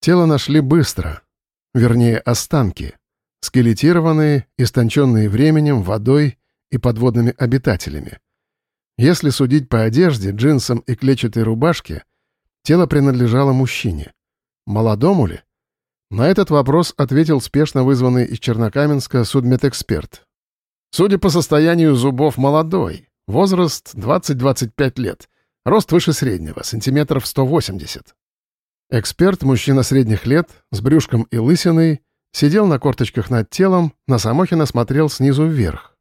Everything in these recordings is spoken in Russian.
Тело нашли быстро, вернее, останки, скелетированные, истонченные временем, водой и подводными обитателями. Если судить по одежде, джинсам и клетчатой рубашке, тело принадлежало мужчине. Молодому ли? На этот вопрос ответил спешно вызванный из Чернокаменска судмедэксперт. Судя по состоянию зубов, молодой. Возраст 20-25 лет. Рост выше среднего, сантиметров 180. Эксперт, мужчина средних лет, с брюшком и лысиной, сидел на корточках над телом, на Самохина смотрел снизу вверх.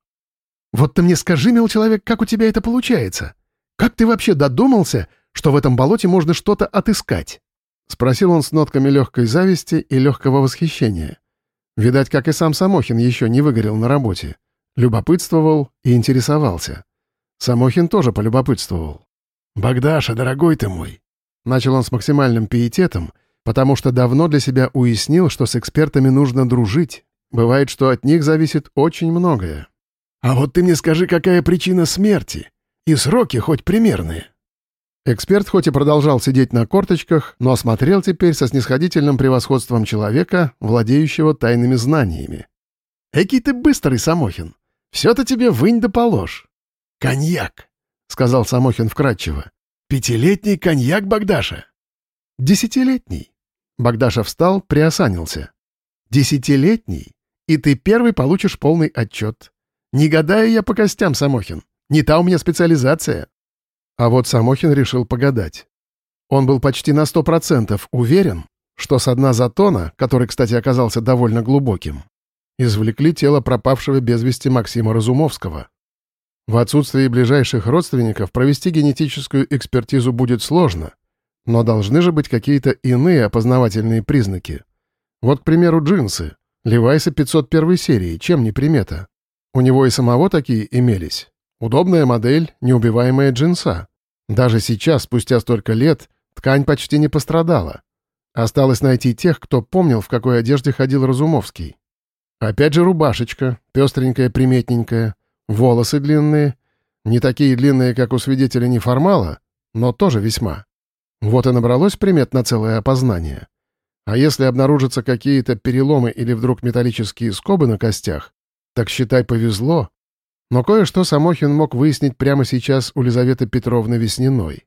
«Вот ты мне скажи, мил человек, как у тебя это получается? Как ты вообще додумался, что в этом болоте можно что-то отыскать?» — спросил он с нотками легкой зависти и легкого восхищения. Видать, как и сам Самохин еще не выгорел на работе. Любопытствовал и интересовался. Самохин тоже полюбопытствовал. «Богдаша, дорогой ты мой, Начал он с максимальным пиететом, потому что давно для себя уяснил, что с экспертами нужно дружить. Бывает, что от них зависит очень многое. «А вот ты мне скажи, какая причина смерти? И сроки хоть примерные?» Эксперт хоть и продолжал сидеть на корточках, но осмотрел теперь со снисходительным превосходством человека, владеющего тайными знаниями. «Экий ты быстрый, Самохин! Все-то тебе вынь да положь!» «Коньяк!» — сказал Самохин вкратчиво. «Пятилетний коньяк, Богдаша?» «Десятилетний». Богдаша встал, приосанился. «Десятилетний, и ты первый получишь полный отчет. Не гадаю я по костям, Самохин. Не та у меня специализация». А вот Самохин решил погадать. Он был почти на сто процентов уверен, что с дна затона, который, кстати, оказался довольно глубоким, извлекли тело пропавшего без вести Максима Разумовского. В отсутствии ближайших родственников провести генетическую экспертизу будет сложно, но должны же быть какие-то иные опознавательные признаки. Вот, к примеру, джинсы. Левайса 501 серии, чем не примета? У него и самого такие имелись. Удобная модель, неубиваемая джинса. Даже сейчас, спустя столько лет, ткань почти не пострадала. Осталось найти тех, кто помнил, в какой одежде ходил Разумовский. Опять же рубашечка, пестренькая, приметненькая — Волосы длинные, не такие длинные, как у свидетеля неформала, но тоже весьма. Вот и набралось примет на целое опознание. А если обнаружатся какие-то переломы или вдруг металлические скобы на костях, так считай повезло. Но кое-что Самохин мог выяснить прямо сейчас у Лизаветы Петровны Весниной.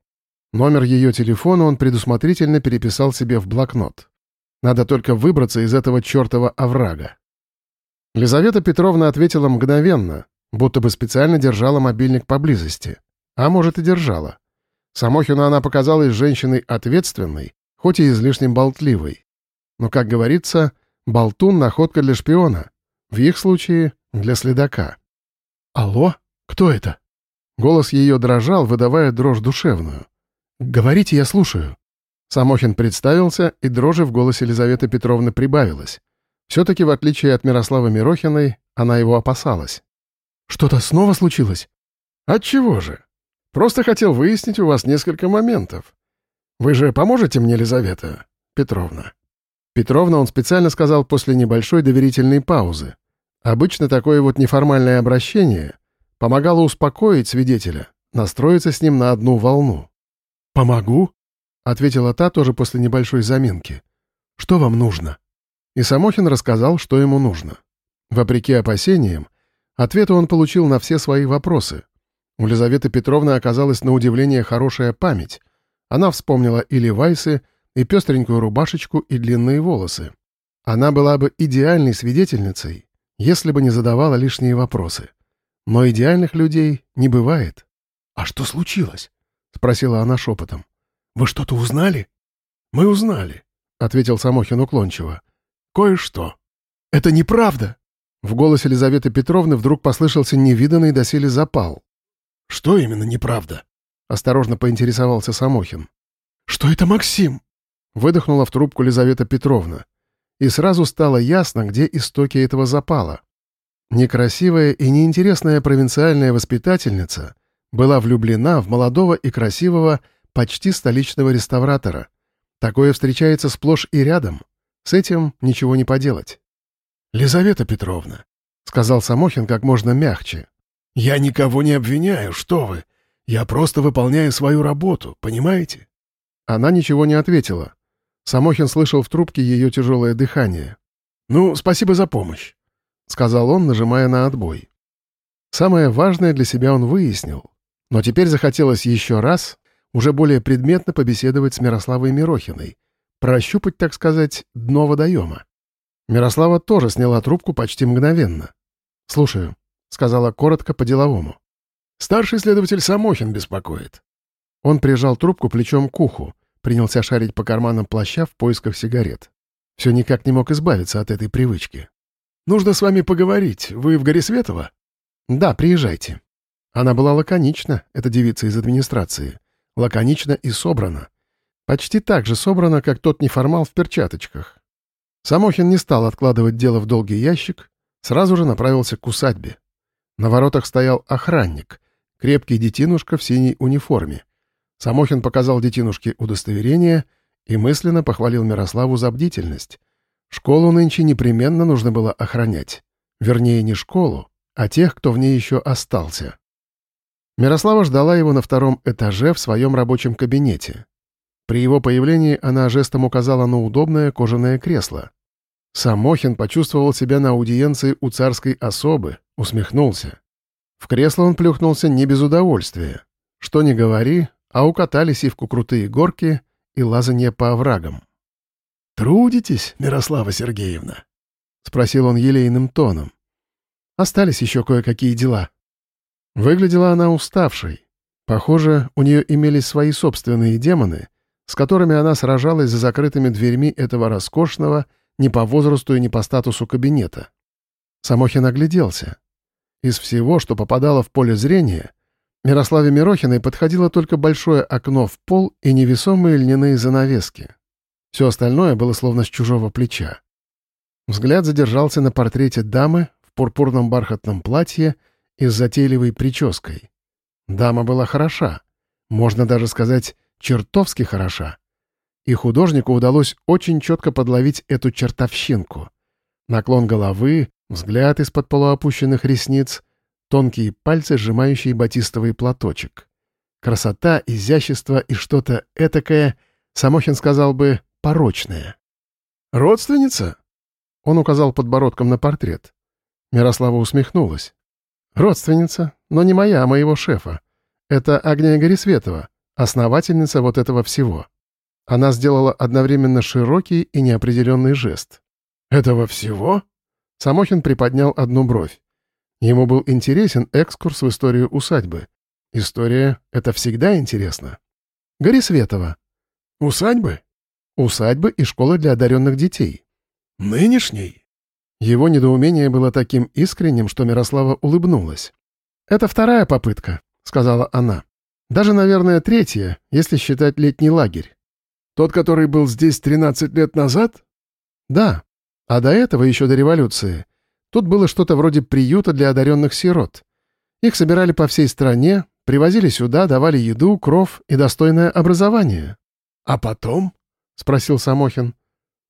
Номер ее телефона он предусмотрительно переписал себе в блокнот. Надо только выбраться из этого чертова оврага. Лизавета Петровна ответила мгновенно, будто бы специально держала мобильник поблизости. А может и держала. Самохину она показалась женщиной ответственной, хоть и излишне болтливой. Но, как говорится, болтун — находка для шпиона. В их случае — для следака. «Алло? Кто это?» Голос ее дрожал, выдавая дрожь душевную. «Говорите, я слушаю». Самохин представился, и дрожи в голосе Елизаветы Петровны прибавилось. Все-таки, в отличие от Мирославы Мирохиной, она его опасалась. Что-то снова случилось? Отчего же? Просто хотел выяснить у вас несколько моментов. Вы же поможете мне, Лизавета Петровна?» Петровна он специально сказал после небольшой доверительной паузы. Обычно такое вот неформальное обращение помогало успокоить свидетеля, настроиться с ним на одну волну. «Помогу?» — ответила та тоже после небольшой заминки. «Что вам нужно?» И Самохин рассказал, что ему нужно. Вопреки опасениям, Ответы он получил на все свои вопросы. У Лизаветы Петровны оказалась на удивление хорошая память. Она вспомнила и Левайсы, и пестренькую рубашечку, и длинные волосы. Она была бы идеальной свидетельницей, если бы не задавала лишние вопросы. Но идеальных людей не бывает. «А что случилось?» — спросила она шепотом. «Вы что-то узнали?» «Мы узнали», — ответил Самохин уклончиво. «Кое-что». «Это неправда!» В голосе Елизаветы Петровны вдруг послышался невиданный доселе запал. «Что именно неправда?» — осторожно поинтересовался Самохин. «Что это Максим?» — выдохнула в трубку Елизавета Петровна. И сразу стало ясно, где истоки этого запала. Некрасивая и неинтересная провинциальная воспитательница была влюблена в молодого и красивого почти столичного реставратора. Такое встречается сплошь и рядом. С этим ничего не поделать. «Лизавета Петровна», — сказал Самохин как можно мягче, — «я никого не обвиняю, что вы. Я просто выполняю свою работу, понимаете?» Она ничего не ответила. Самохин слышал в трубке ее тяжелое дыхание. «Ну, спасибо за помощь», — сказал он, нажимая на отбой. Самое важное для себя он выяснил, но теперь захотелось еще раз, уже более предметно побеседовать с Мирославой Мирохиной, прощупать, так сказать, дно водоема. Мирослава тоже сняла трубку почти мгновенно. «Слушаю», — сказала коротко по-деловому. «Старший следователь Самохин беспокоит». Он прижал трубку плечом к уху, принялся шарить по карманам плаща в поисках сигарет. Все никак не мог избавиться от этой привычки. «Нужно с вами поговорить. Вы в Горисветово?» «Да, приезжайте». Она была лаконична, эта девица из администрации. Лаконична и собрана. Почти так же собрана, как тот неформал в перчаточках. Самохин не стал откладывать дело в долгий ящик, сразу же направился к усадьбе. На воротах стоял охранник, крепкий детинушка в синей униформе. Самохин показал детинушке удостоверение и мысленно похвалил Мирославу за бдительность. Школу нынче непременно нужно было охранять. Вернее, не школу, а тех, кто в ней еще остался. Мирослава ждала его на втором этаже в своем рабочем кабинете. При его появлении она жестом указала на удобное кожаное кресло. Самохин почувствовал себя на аудиенции у царской особы, усмехнулся. В кресло он плюхнулся не без удовольствия. Что ни говори, а укатали сивку крутые горки и лазанье по оврагам. «Трудитесь, Мирослава Сергеевна?» — спросил он елейным тоном. «Остались еще кое-какие дела». Выглядела она уставшей. Похоже, у нее имелись свои собственные демоны, с которыми она сражалась за закрытыми дверьми этого роскошного, ни по возрасту и ни по статусу кабинета. Самохин огляделся. Из всего, что попадало в поле зрения, Мирославе Мирохиной подходило только большое окно в пол и невесомые льняные занавески. Все остальное было словно с чужого плеча. Взгляд задержался на портрете дамы в пурпурном бархатном платье и с затейливой прической. Дама была хороша, можно даже сказать, чертовски хороша. И художнику удалось очень четко подловить эту чертовщинку. Наклон головы, взгляд из-под полуопущенных ресниц, тонкие пальцы, сжимающие батистовый платочек. Красота, изящество и что-то этакое, Самохин сказал бы, порочное. «Родственница?» Он указал подбородком на портрет. Мирослава усмехнулась. «Родственница, но не моя, а моего шефа. Это Агния Горисветова, основательница вот этого всего». Она сделала одновременно широкий и неопределенный жест. «Этого всего?» Самохин приподнял одну бровь. Ему был интересен экскурс в историю усадьбы. История — это всегда интересно. Горисветова. Усадьбы? Усадьбы и школы для одаренных детей. Нынешней? Его недоумение было таким искренним, что Мирослава улыбнулась. «Это вторая попытка», — сказала она. «Даже, наверное, третья, если считать летний лагерь». «Тот, который был здесь 13 лет назад?» «Да. А до этого, еще до революции, Тут было что-то вроде приюта для одаренных сирот. Их собирали по всей стране, привозили сюда, давали еду, кров и достойное образование. «А потом?» — спросил Самохин.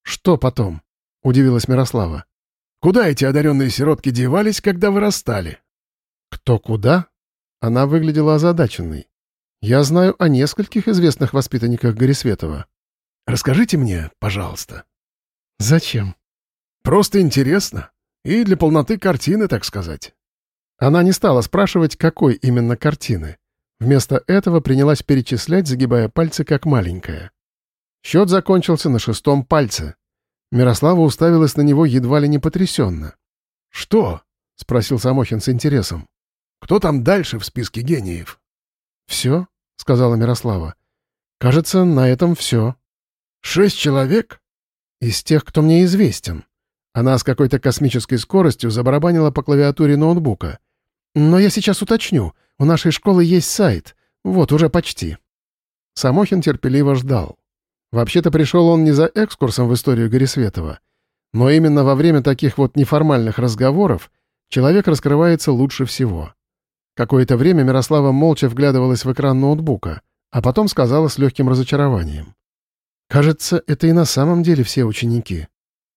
«Что потом?» — удивилась Мирослава. «Куда эти одаренные сиротки девались, когда вырастали?» «Кто куда?» Она выглядела озадаченной. «Я знаю о нескольких известных воспитанниках Горисветова. Расскажите мне, пожалуйста». «Зачем?» «Просто интересно. И для полноты картины, так сказать. Она не стала спрашивать, какой именно картины. Вместо этого принялась перечислять, загибая пальцы, как маленькая. Счет закончился на шестом пальце. Мирослава уставилась на него едва ли не потрясенно. «Что?» — спросил Самохин с интересом. «Кто там дальше в списке гениев?» «Все», — сказала Мирослава. «Кажется, на этом все». «Шесть человек?» «Из тех, кто мне известен». Она с какой-то космической скоростью забарабанила по клавиатуре ноутбука. «Но я сейчас уточню. У нашей школы есть сайт. Вот, уже почти». Самохин терпеливо ждал. Вообще-то пришел он не за экскурсом в историю Горисветова. Но именно во время таких вот неформальных разговоров человек раскрывается лучше всего. Какое-то время Мирослава молча вглядывалась в экран ноутбука, а потом сказала с легким разочарованием. «Кажется, это и на самом деле все ученики.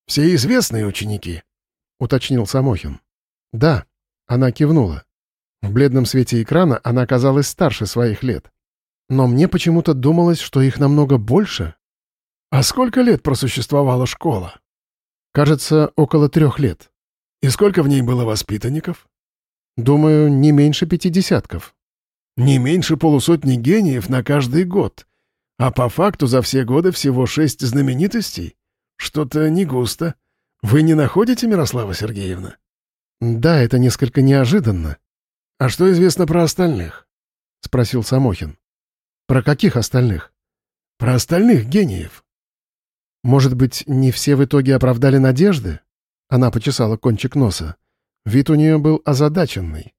Все известные ученики?» — уточнил Самохин. «Да», — она кивнула. В бледном свете экрана она оказалась старше своих лет. Но мне почему-то думалось, что их намного больше. А сколько лет просуществовала школа? Кажется, около трех лет. И сколько в ней было воспитанников? Думаю, не меньше пяти десятков. Не меньше полусотни гениев на каждый год. А по факту за все годы всего шесть знаменитостей? Что-то не густо. Вы не находите, Мирослава Сергеевна? Да, это несколько неожиданно. А что известно про остальных? Спросил Самохин. Про каких остальных? Про остальных гениев. Может быть, не все в итоге оправдали надежды? Она почесала кончик носа. Вид у нее был озадаченный.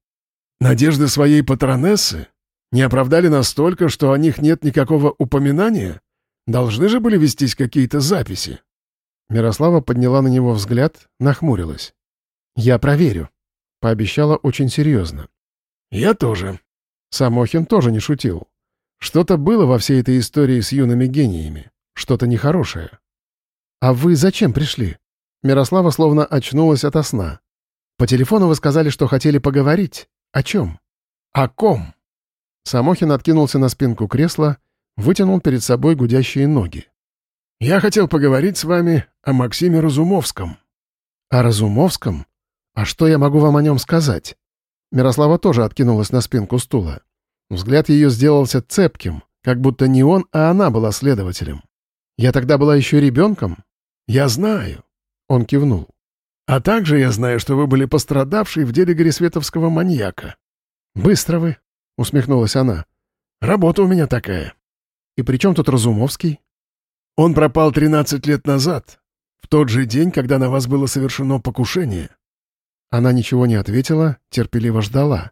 Надежды своей патронессы не оправдали настолько, что о них нет никакого упоминания? Должны же были вестись какие-то записи. Мирослава подняла на него взгляд, нахмурилась. «Я проверю», — пообещала очень серьезно. «Я тоже». Самохин тоже не шутил. Что-то было во всей этой истории с юными гениями, что-то нехорошее. «А вы зачем пришли?» Мирослава словно очнулась ото сна. «По телефону вы сказали, что хотели поговорить. О чем?» «О ком?» Самохин откинулся на спинку кресла, вытянул перед собой гудящие ноги. «Я хотел поговорить с вами о Максиме Разумовском». «О Разумовском? А что я могу вам о нем сказать?» Мирослава тоже откинулась на спинку стула. Взгляд ее сделался цепким, как будто не он, а она была следователем. «Я тогда была еще ребенком?» «Я знаю», — он кивнул. «А также я знаю, что вы были пострадавшей в деле Горисветовского маньяка». «Быстро вы», — усмехнулась она. «Работа у меня такая». «И при чем тут Разумовский?» «Он пропал 13 лет назад, в тот же день, когда на вас было совершено покушение». Она ничего не ответила, терпеливо ждала.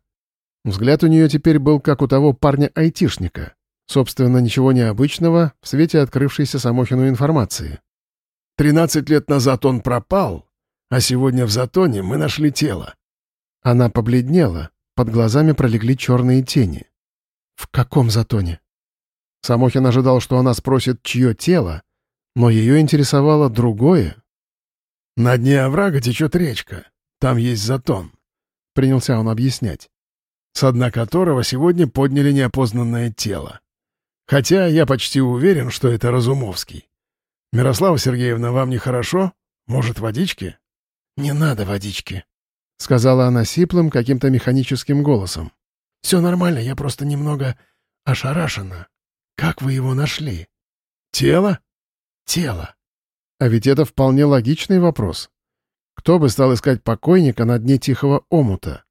Взгляд у нее теперь был как у того парня-айтишника. Собственно, ничего необычного в свете открывшейся Самохину информации. «Тринадцать лет назад он пропал, а сегодня в Затоне мы нашли тело». Она побледнела, под глазами пролегли черные тени. «В каком Затоне?» Самохин ожидал, что она спросит, чье тело, но ее интересовало другое. «На дне оврага течет речка. Там есть затон», — принялся он объяснять, «с дна которого сегодня подняли неопознанное тело. Хотя я почти уверен, что это Разумовский. Мирослава Сергеевна, вам нехорошо? Может, водички?» «Не надо водички», — сказала она сиплым, каким-то механическим голосом. «Все нормально, я просто немного ошарашена. Как вы его нашли?» «Тело?» «Тело». А ведь это вполне логичный вопрос. Кто бы стал искать покойника на дне тихого омута?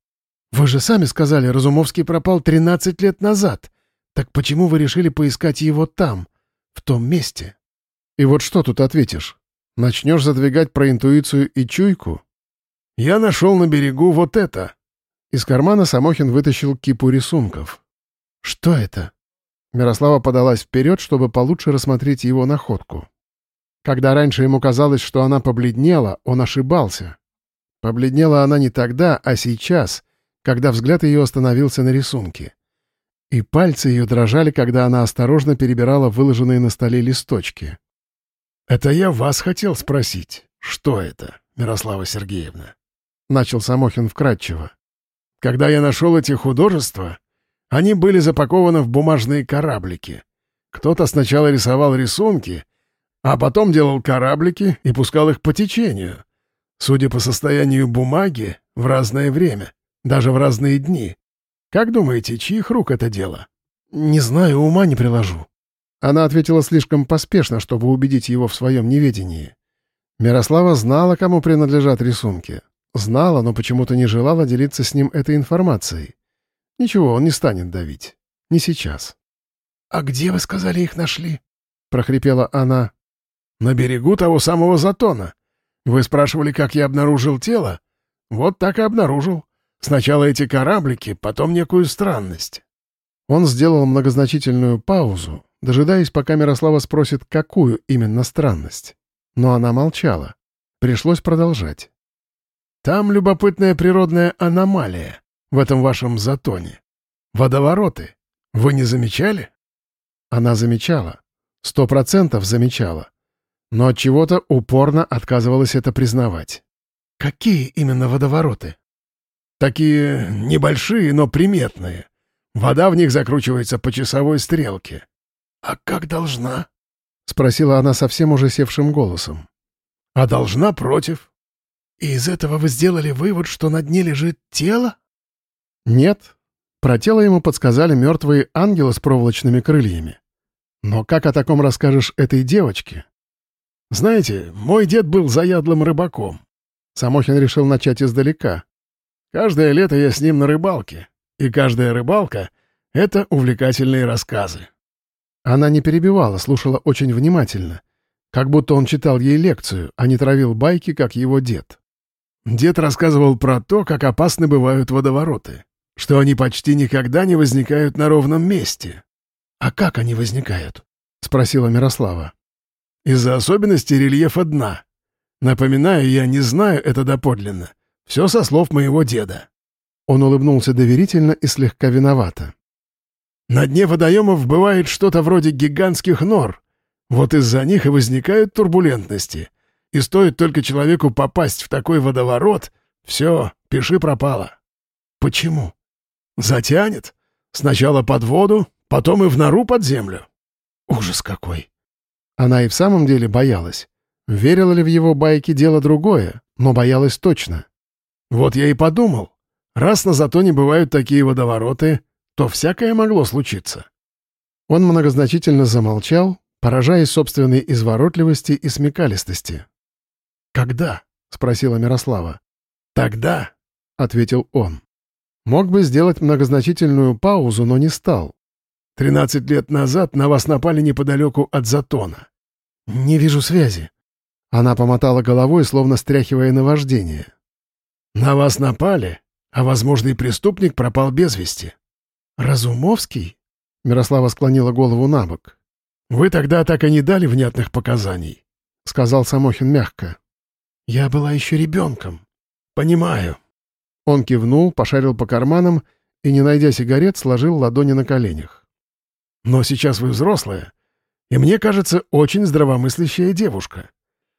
Вы же сами сказали, Разумовский пропал 13 лет назад. Так почему вы решили поискать его там, в том месте? И вот что тут ответишь? Начнешь задвигать про интуицию и чуйку? Я нашел на берегу вот это. Из кармана Самохин вытащил кипу рисунков. Что это? Мирослава подалась вперед, чтобы получше рассмотреть его находку. Когда раньше ему казалось, что она побледнела, он ошибался. Побледнела она не тогда, а сейчас, когда взгляд ее остановился на рисунке. И пальцы ее дрожали, когда она осторожно перебирала выложенные на столе листочки. «Это я вас хотел спросить. Что это, Мирослава Сергеевна?» Начал Самохин вкратчиво. «Когда я нашел эти художества, они были запакованы в бумажные кораблики. Кто-то сначала рисовал рисунки, а потом делал кораблики и пускал их по течению. Судя по состоянию бумаги, в разное время, даже в разные дни. Как думаете, чьих рук это дело? Не знаю, ума не приложу. Она ответила слишком поспешно, чтобы убедить его в своем неведении. Мирослава знала, кому принадлежат рисунки. Знала, но почему-то не желала делиться с ним этой информацией. Ничего, он не станет давить. Не сейчас. «А где, вы сказали, их нашли?» — прохрипела она. На берегу того самого затона. Вы спрашивали, как я обнаружил тело? Вот так и обнаружил. Сначала эти кораблики, потом некую странность». Он сделал многозначительную паузу, дожидаясь, пока Мирослава спросит, какую именно странность. Но она молчала. Пришлось продолжать. «Там любопытная природная аномалия, в этом вашем затоне. Водовороты. Вы не замечали?» Она замечала. Сто процентов замечала но от чего-то упорно отказывалась это признавать. Какие именно водовороты? Такие небольшие, но приметные. Вода в них закручивается по часовой стрелке. А как должна? спросила она совсем уже севшим голосом. «А должна против». «И из этого вы сделали вывод, что на дне лежит тело?» «Нет». Про тело ему подсказали мертвые ангелы с проволочными крыльями. Но как о таком расскажешь этой девочке? Знаете, мой дед был заядлым рыбаком. Самохин решил начать издалека. Каждое лето я с ним на рыбалке, и каждая рыбалка — это увлекательные рассказы. Она не перебивала, слушала очень внимательно, как будто он читал ей лекцию, а не травил байки, как его дед. Дед рассказывал про то, как опасны бывают водовороты, что они почти никогда не возникают на ровном месте. «А как они возникают?» — спросила Мирослава. «Из-за особенностей рельефа дна. Напоминаю, я не знаю это доподлинно. Все со слов моего деда». Он улыбнулся доверительно и слегка виновато. «На дне водоемов бывает что-то вроде гигантских нор. Вот из-за них и возникают турбулентности. И стоит только человеку попасть в такой водоворот, все, пиши пропало». «Почему?» «Затянет. Сначала под воду, потом и в нору под землю». «Ужас какой!» Она и в самом деле боялась. Верила ли в его байки — дело другое, но боялась точно. Вот я и подумал, раз на Затоне бывают такие водовороты, то всякое могло случиться. Он многозначительно замолчал, поражаясь собственной изворотливости и смекалистости. «Когда?» — спросила Мирослава. «Тогда», — ответил он. Мог бы сделать многозначительную паузу, но не стал. «Тринадцать лет назад на вас напали неподалеку от Затона». «Не вижу связи». Она помотала головой, словно стряхивая наваждение. «На вас напали, а возможный преступник пропал без вести». «Разумовский?» Мирослава склонила голову на бок. «Вы тогда так и не дали внятных показаний», — сказал Самохин мягко. «Я была еще ребенком». «Понимаю». Он кивнул, пошарил по карманам и, не найдя сигарет, сложил ладони на коленях. «Но сейчас вы взрослая, и мне кажется, очень здравомыслящая девушка.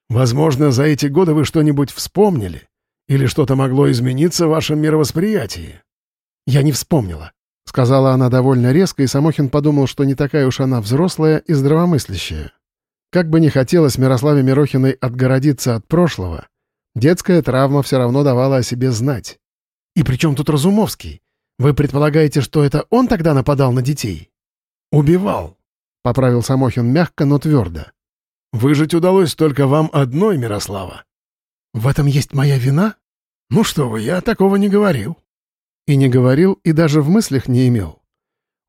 Возможно, за эти годы вы что-нибудь вспомнили, или что-то могло измениться в вашем мировосприятии?» «Я не вспомнила», — сказала она довольно резко, и Самохин подумал, что не такая уж она взрослая и здравомыслящая. Как бы ни хотелось Мирославе Мирохиной отгородиться от прошлого, детская травма все равно давала о себе знать. «И при чем тут Разумовский? Вы предполагаете, что это он тогда нападал на детей?» «Убивал», — поправил Самохин мягко, но твердо. «Выжить удалось только вам одной, Мирослава». «В этом есть моя вина?» «Ну что вы, я такого не говорил». И не говорил, и даже в мыслях не имел.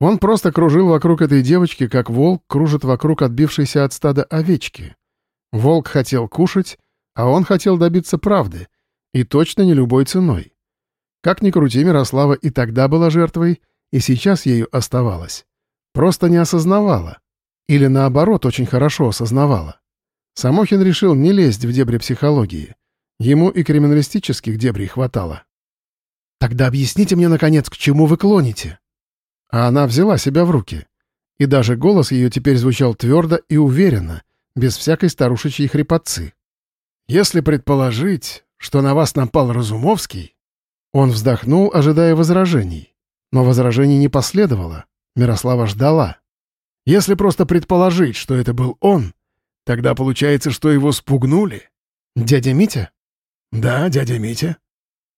Он просто кружил вокруг этой девочки, как волк кружит вокруг отбившейся от стада овечки. Волк хотел кушать, а он хотел добиться правды, и точно не любой ценой. Как ни крути, Мирослава и тогда была жертвой, и сейчас ею оставалась. Просто не осознавала. Или наоборот, очень хорошо осознавала. Самохин решил не лезть в дебри психологии. Ему и криминалистических дебрей хватало. «Тогда объясните мне, наконец, к чему вы клоните?» А она взяла себя в руки. И даже голос ее теперь звучал твердо и уверенно, без всякой старушечьей хрипотцы. «Если предположить, что на вас напал Разумовский...» Он вздохнул, ожидая возражений. Но возражений не последовало. Мирослава ждала. «Если просто предположить, что это был он, тогда получается, что его спугнули». «Дядя Митя?» «Да, дядя Митя».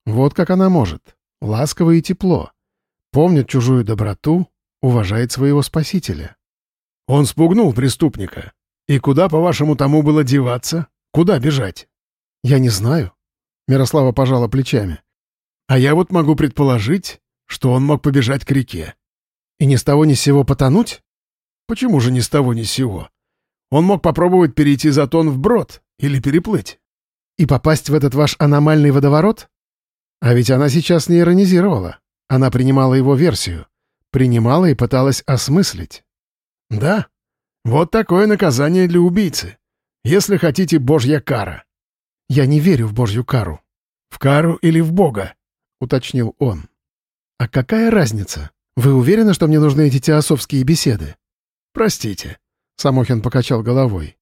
Вот как она может. Ласково и тепло. Помнит чужую доброту, уважает своего спасителя. Он спугнул преступника. И куда, по-вашему, тому было деваться? Куда бежать? Я не знаю. Мирослава пожала плечами. А я вот могу предположить, что он мог побежать к реке. И ни с того ни с сего потонуть? Почему же ни с того ни с сего? Он мог попробовать перейти затон вброд или переплыть. И попасть в этот ваш аномальный водоворот? А ведь она сейчас не иронизировала. Она принимала его версию. Принимала и пыталась осмыслить. Да, вот такое наказание для убийцы. Если хотите, божья кара. Я не верю в божью кару. В кару или в бога, уточнил он. А какая разница? Вы уверены, что мне нужны эти теософские беседы? Простите. Самохин покачал головой.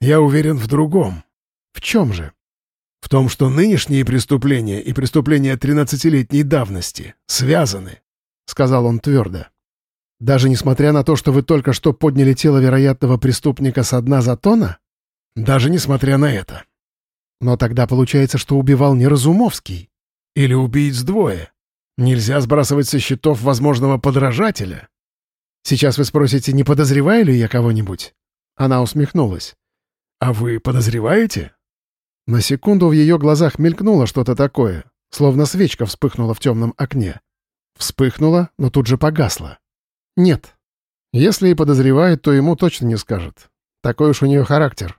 Я уверен в другом. В чем же? В том, что нынешние преступления и преступления тринадцатилетней давности связаны, — сказал он твердо. Даже несмотря на то, что вы только что подняли тело вероятного преступника со дна затона? Даже несмотря на это. Но тогда получается, что убивал не Разумовский. Или убийц двое. Нельзя сбрасывать со счетов возможного подражателя. Сейчас вы спросите, не подозреваю ли я кого-нибудь? Она усмехнулась. А вы подозреваете? На секунду в ее глазах мелькнуло что-то такое, словно свечка вспыхнула в темном окне. Вспыхнула, но тут же погасла. Нет. Если и подозревает, то ему точно не скажет. Такой уж у нее характер.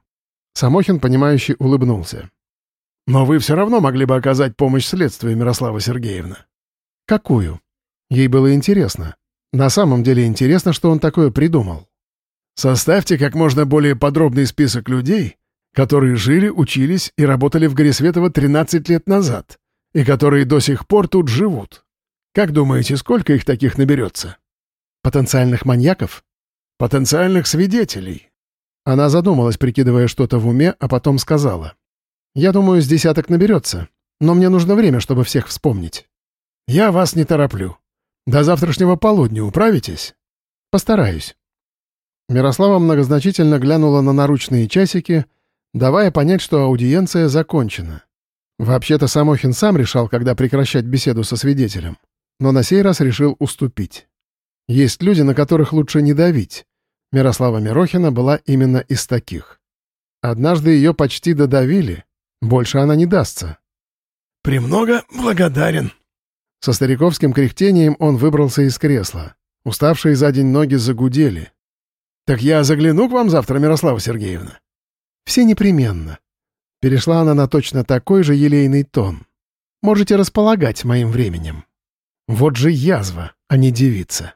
Самохин, понимающий, улыбнулся. «Но вы все равно могли бы оказать помощь следствию, Мирослава Сергеевна». «Какую?» Ей было интересно. На самом деле интересно, что он такое придумал. «Составьте как можно более подробный список людей, которые жили, учились и работали в Горисветово 13 лет назад, и которые до сих пор тут живут. Как думаете, сколько их таких наберется?» «Потенциальных маньяков?» «Потенциальных свидетелей». Она задумалась, прикидывая что-то в уме, а потом сказала. «Я думаю, с десяток наберется, но мне нужно время, чтобы всех вспомнить». «Я вас не тороплю. До завтрашнего полудня управитесь?» «Постараюсь». Мирослава многозначительно глянула на наручные часики, давая понять, что аудиенция закончена. Вообще-то Самохин сам решал, когда прекращать беседу со свидетелем, но на сей раз решил уступить. Есть люди, на которых лучше не давить. Мирослава Мирохина была именно из таких. Однажды ее почти додавили, больше она не дастся. «Премного благодарен», со стариковским кряхтением он выбрался из кресла. Уставшие за день ноги загудели. «Так я загляну к вам завтра, Мирослава Сергеевна?» «Все непременно». Перешла она на точно такой же елейный тон. «Можете располагать моим временем». Вот же язва, а не девица.